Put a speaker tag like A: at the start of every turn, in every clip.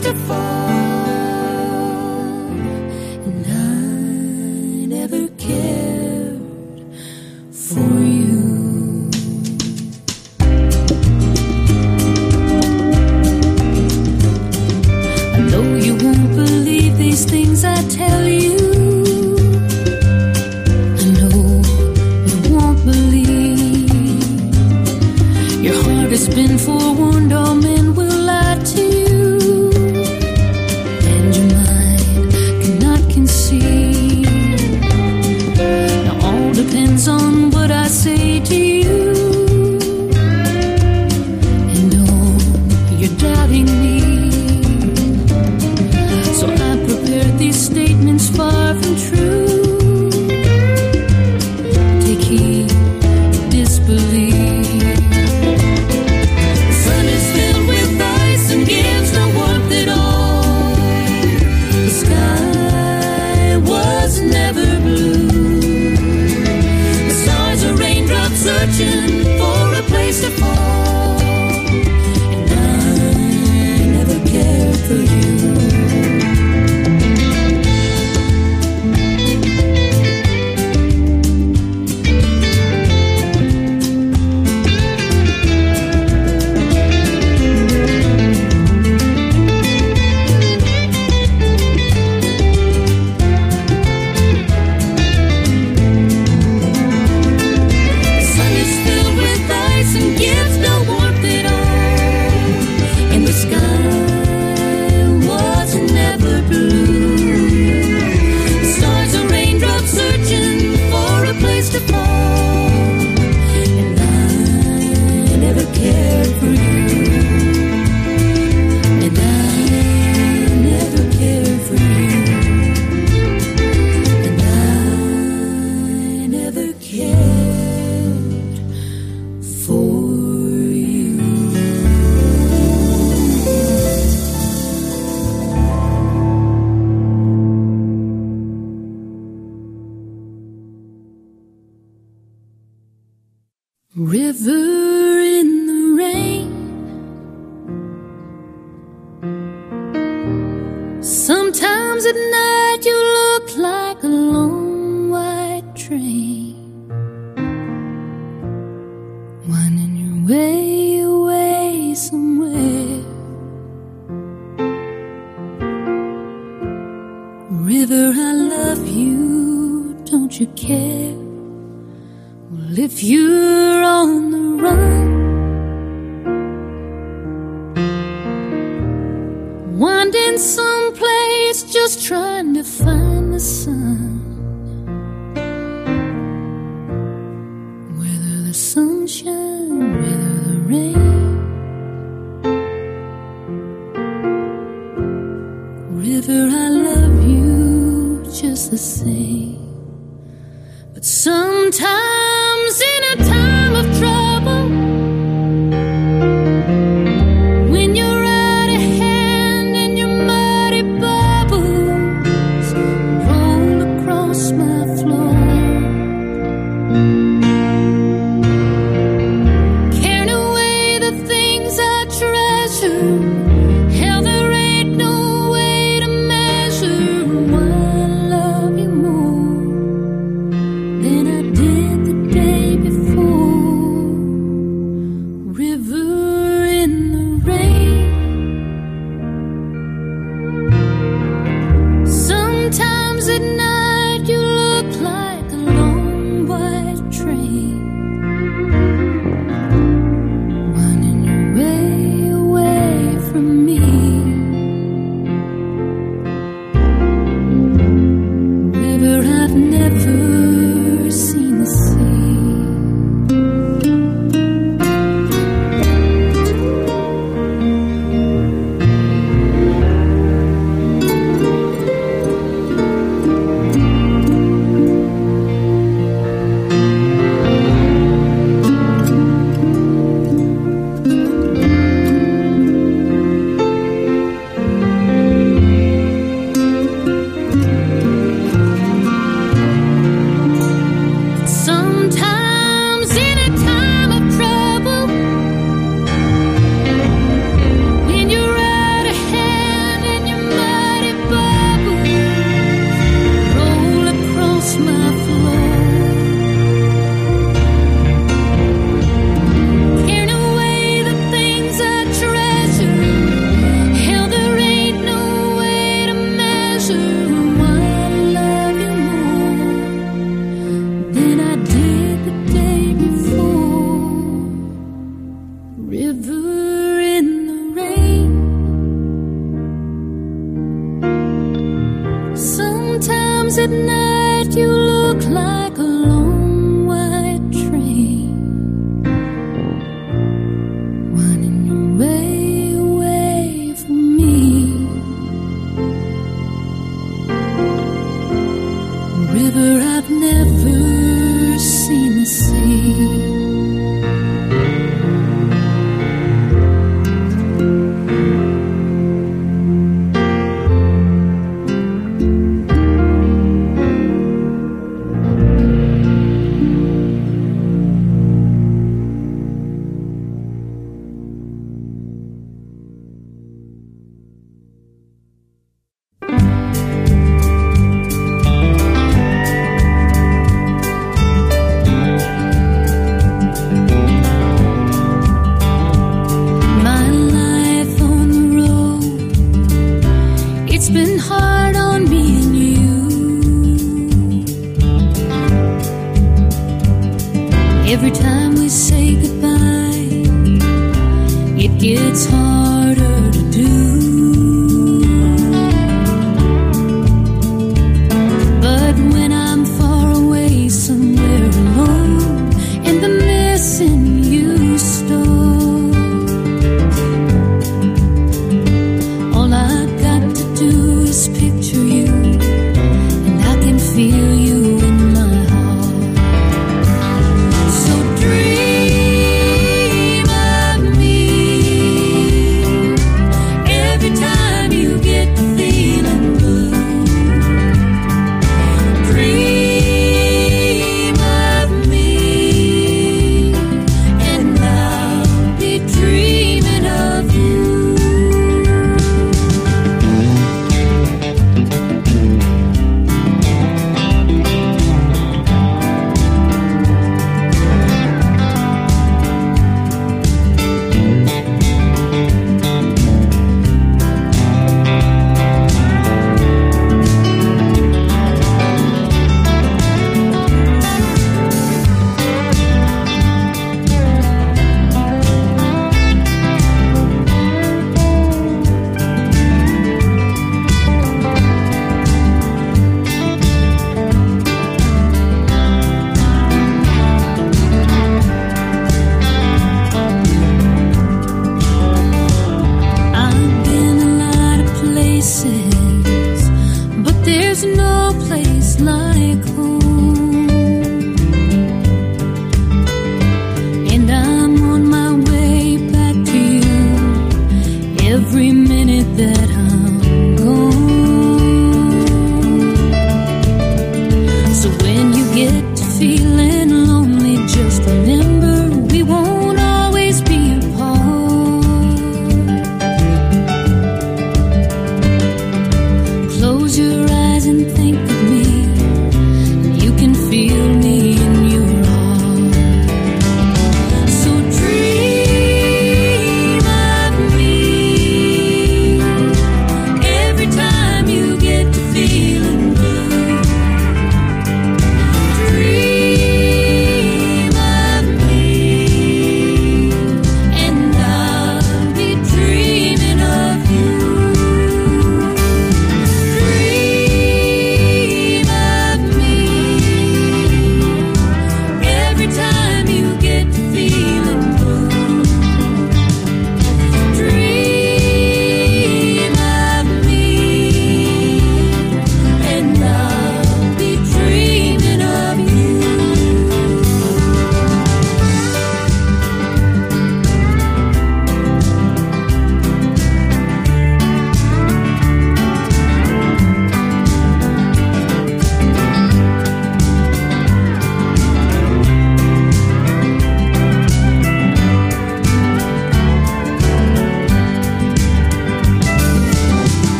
A: a searching for a place to fall. never rain. River, I love you just the same. But sometimes in a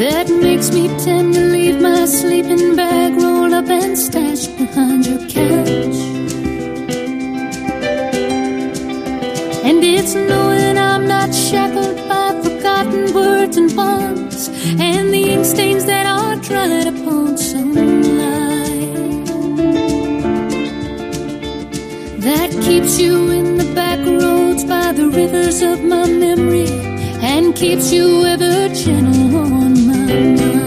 A: that makes me tend to leave my sleeping bag rolled up and stashed behind your couch. And it's knowing I'm not shackled by forgotten words and bonds, and the ink stains that are dried upon sunlight. That keeps you in the back roads by the rivers of my memory, and keeps you ever gentle on Thank you.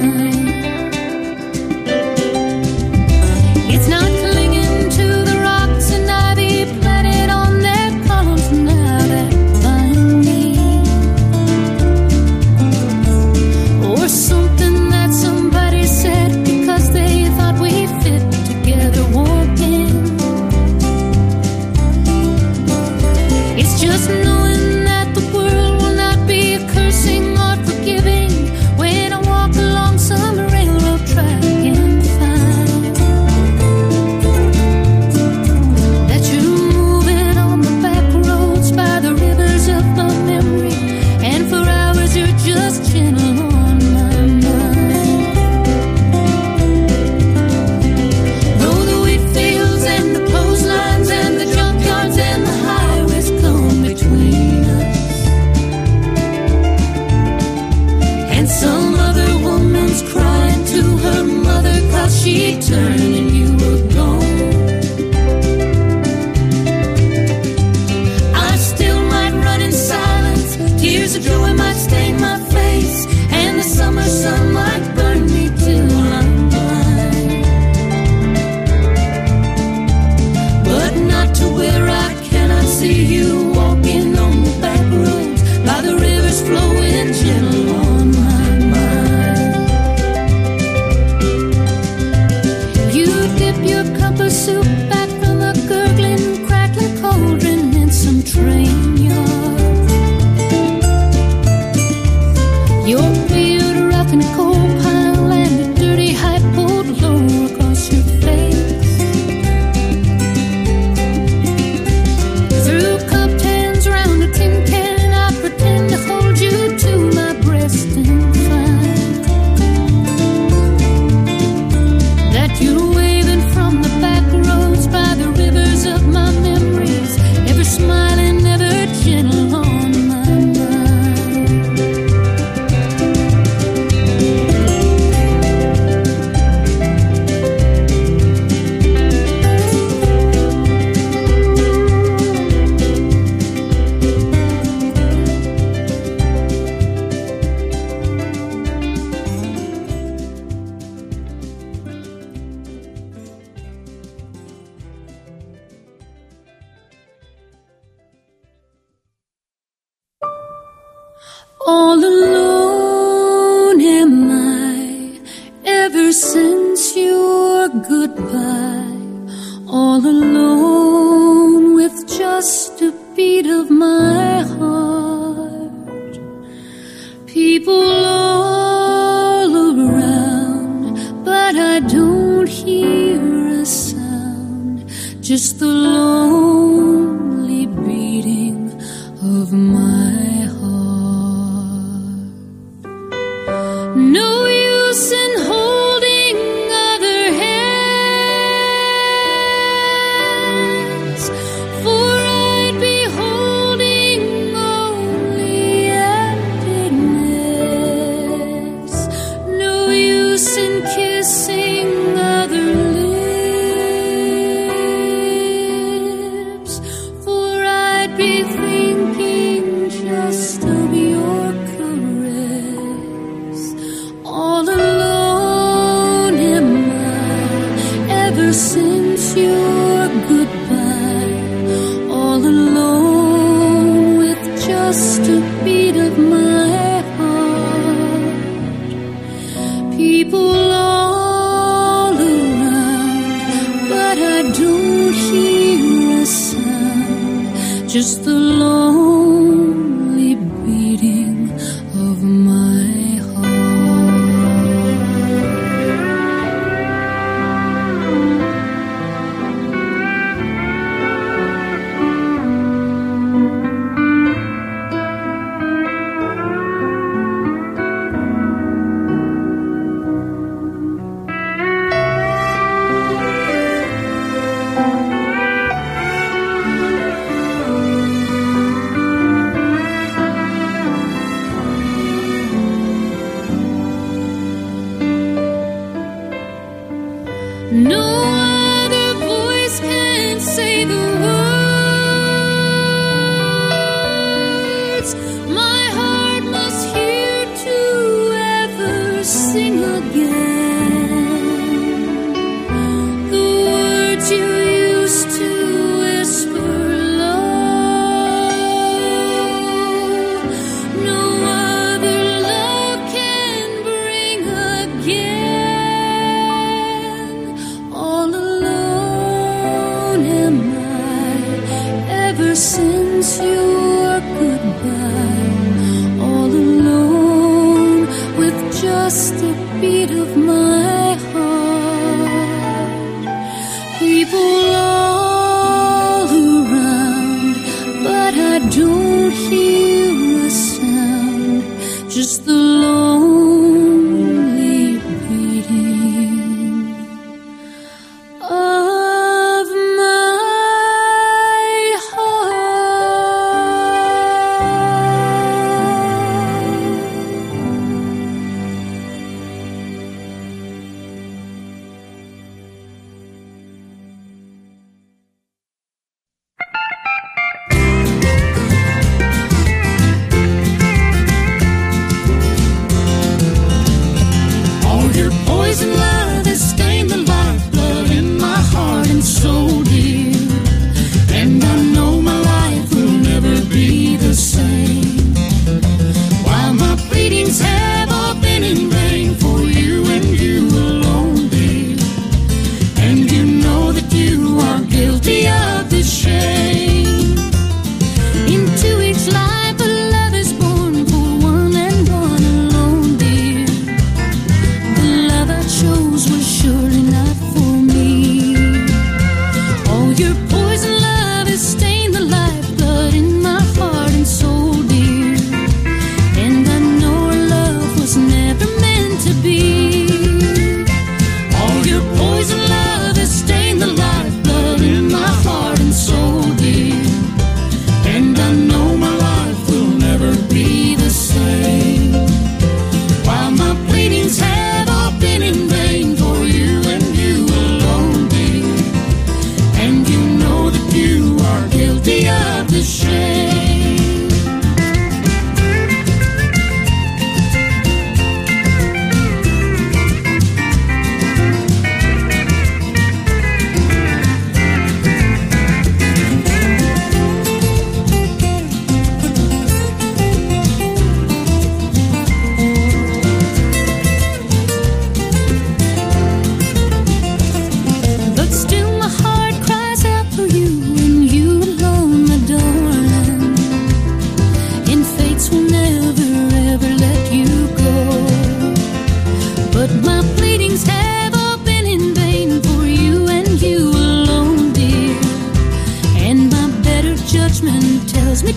A: All alone am I ever since your goodbye. All alone with just a beat of my heart. People all around, but I don't hear a sound. Just the No.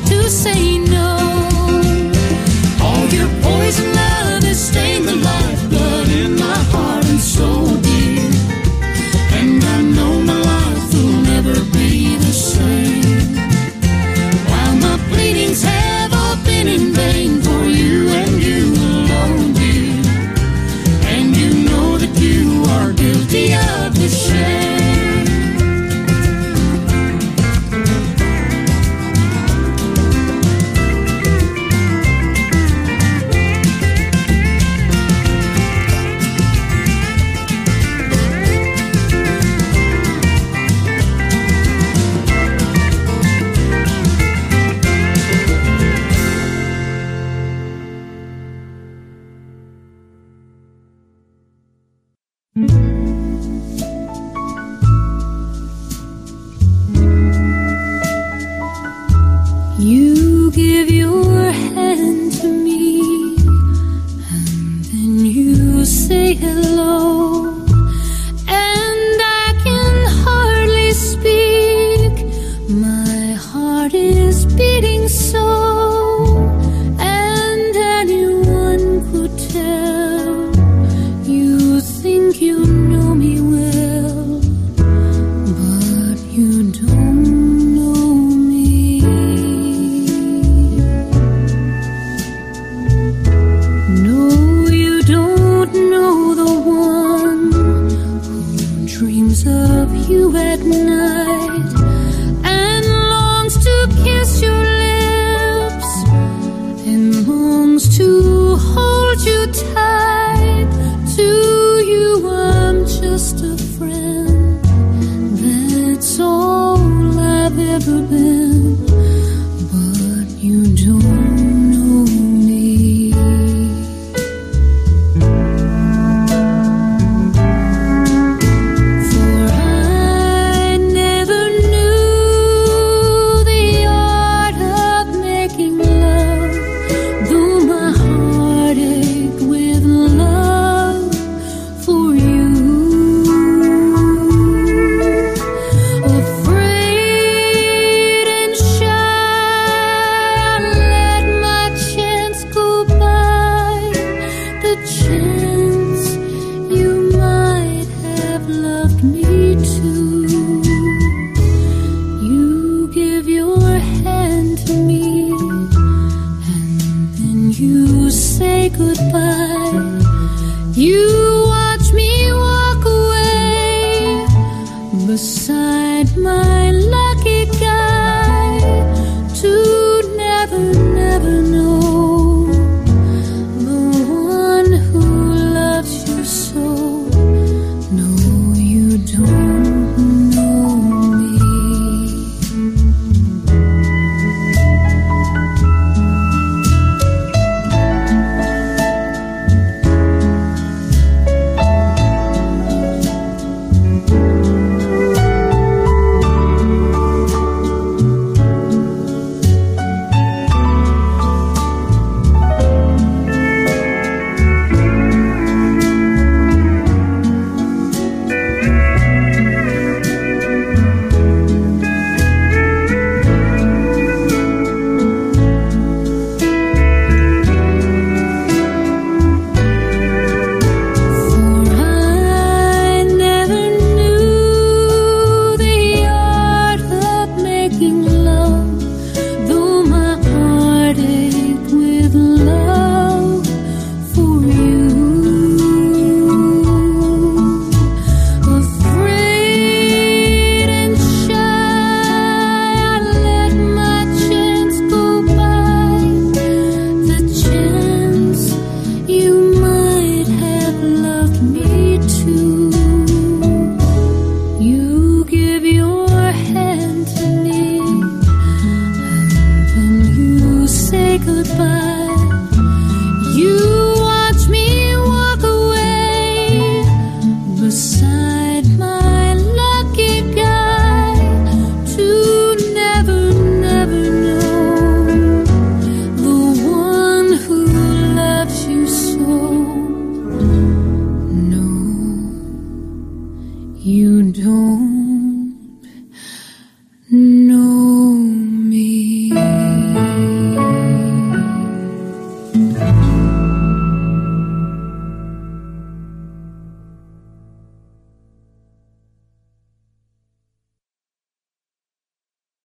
A: To say